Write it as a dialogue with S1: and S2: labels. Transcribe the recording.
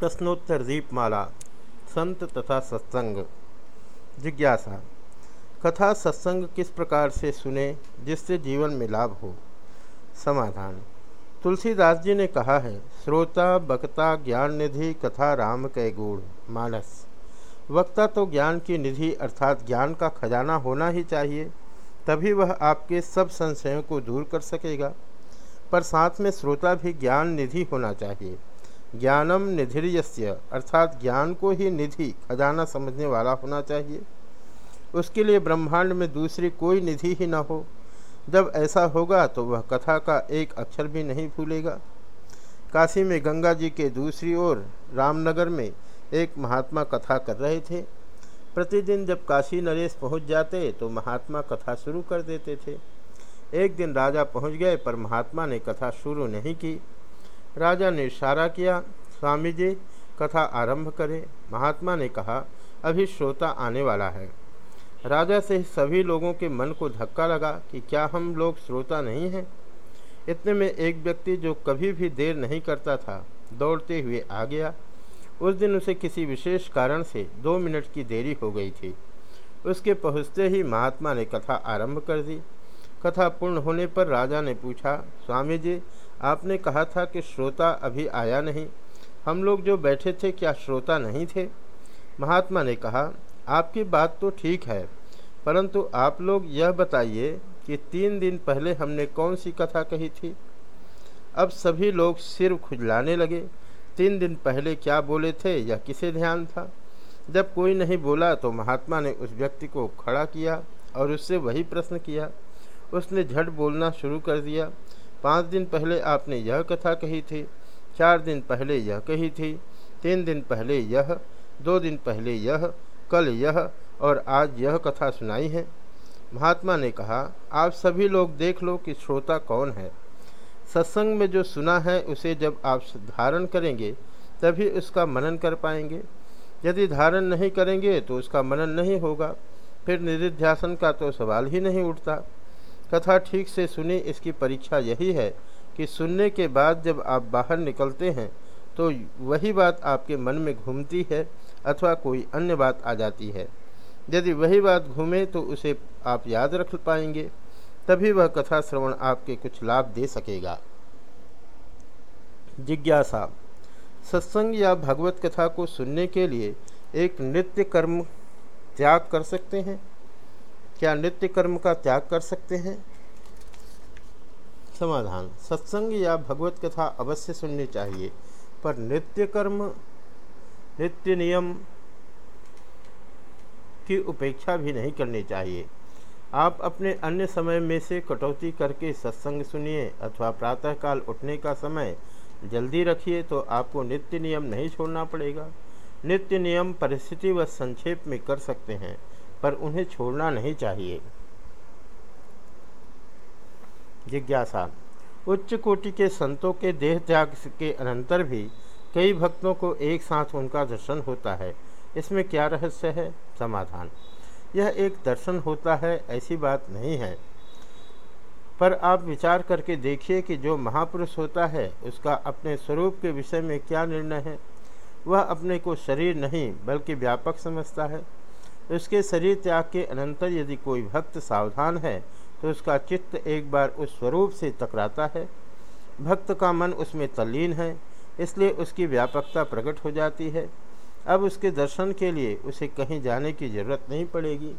S1: प्रश्नोत्तर दीपमाला संत तथा सत्संग। जिज्ञासा, कथा सत्संग किस प्रकार से सुने, जिससे जीवन में लाभ हो? समाधान, तुलसीदास जी ने कहा है, श्रोता बक्ता ज्ञान निधि, कथा राम कै गुण, मानस। वक्ता तो ज्ञान की निधि अर्थात ज्ञान का खजाना होना ही चाहिए, तभी वह आपके सब संशयों को दूर कर सकेगा। पर साथ में श्रोता भी ज्ञान निधि होना चाहिए। ज्ञानम निधिर्यस्य, अर्थात ज्ञान को ही निधि, खजाना समझने वाला होना चाहिए। उसके लिए ब्रह्मांड में दूसरी कोई निधि ही न हो। जब ऐसा होगा तो वह कथा का एक अक्षर भी नहीं भूलेगा। काशी में गंगा जी के दूसरी ओर रामनगर में एक महात्मा कथा कर रहे थे। प्रतिदिन जब काशी नरेश पहुँच जाते तो महात्मा कथा शुरू कर देते थे। एक दिन राजा पहुँच गए पर महात्मा ने कथा शुरू नहीं की। राजा ने इशारा किया, स्वामी जी, कथा आरंभ करें। महात्मा ने कहा, अभी श्रोता आने वाला है। राजा से सभी लोगों के मन को धक्का लगा कि क्या हम लोग श्रोता नहीं हैं? इतने में एक व्यक्ति जो कभी भी देर नहीं करता था, दौड़ते हुए आ गया। उस दिन उसे किसी विशेष कारण से दो मिनट की देरी हो गई थी। उसके पहुँचते ही महात्मा ने कथा आरंभ कर दी। कथा पूर्ण होने पर राजा ने पूछा, स्वामी जी आपने कहा था कि श्रोता अभी आया नहीं। हम लोग जो बैठे थे, क्या श्रोता नहीं थे? महात्मा ने कहा, आपकी बात तो ठीक है, परंतु आप लोग यह बताइए कि तीन दिन पहले हमने कौन सी कथा कही थी? अब सभी लोग सिर खुजलाने लगे। तीन दिन पहले क्या बोले थे या किसे ध्यान था? जब कोई नहीं बोला तो महात्मा ने उस व्यक्ति को खड़ा किया और उससे वही प्रश्न किया। उसने झट बोलना शुरू कर दिया। पाँच दिन पहले आपने यह कथा कही थी, चार दिन पहले यह कही थी, तीन दिन पहले यह, दो दिन पहले यह, कल यह, और आज यह कथा सुनाई है। महात्मा ने कहा, आप सभी लोग देख लो कि श्रोता कौन है। सत्संग में जो सुना है, उसे जब आप धारण करेंगे, तभी उसका मनन कर पाएँगे। यदि धारण नहीं करेंगे तो उसका मनन नहीं होगा। फिर निधिध्यासन का तो सवाल ही नहीं उठता। कथा ठीक से सुनी, इसकी परीक्षा यही है कि सुनने के बाद जब आप बाहर निकलते हैं तो वही बात आपके मन में घूमती है अथवा कोई अन्य बात आ जाती है। यदि वही बात घूमे तो उसे आप याद रख पाएँगे। तभी वह कथा श्रवण आपके कुछ लाभ दे सकेगा। जिज्ञासा। सत्संग या भगवत कथा को सुनने के लिए एक नित्य कर्म त्याग कर सकते हैं। क्या नित्य कर्म का त्याग कर सकते हैं? समाधान। सत्संग या भगवत कथा अवश्य सुननी चाहिए, पर नित्य कर्म नित्य नियम की उपेक्षा भी नहीं करनी चाहिए। आप अपने अन्य समय में से कटौती करके सत्संग सुनिए, अथवा प्रातःकाल उठने का समय जल्दी रखिए तो आपको नित्य नियम नहीं छोड़ना पड़ेगा। नित्य नियम परिस्थिति व संक्षेप में कर सकते हैं। पर उन्हें छोड़ना नहीं चाहिए। जिज्ञासा। उच्च कोटि के संतों के देह त्याग के अनंतर भी कई भक्तों को एक साथ उनका दर्शन होता है। इसमें क्या रहस्य है? समाधान। यह एक दर्शन होता है, ऐसी बात नहीं है। पर आप विचार करके देखिए कि जो महापुरुष होता है, उसका अपने स्वरूप के विषय में क्या निर्णय है? वह अपने को शरीर नहीं, बल्कि व्यापक समझता है। उसके शरीर त्याग के अनंतर यदि कोई भक्त सावधान है तो उसका चित्त एक बार उस स्वरूप से टकराता है। भक्त का मन उसमें तल्लीन है, इसलिए उसकी व्यापकता प्रकट हो जाती है। अब उसके दर्शन के लिए उसे कहीं जाने की ज़रूरत नहीं पड़ेगी।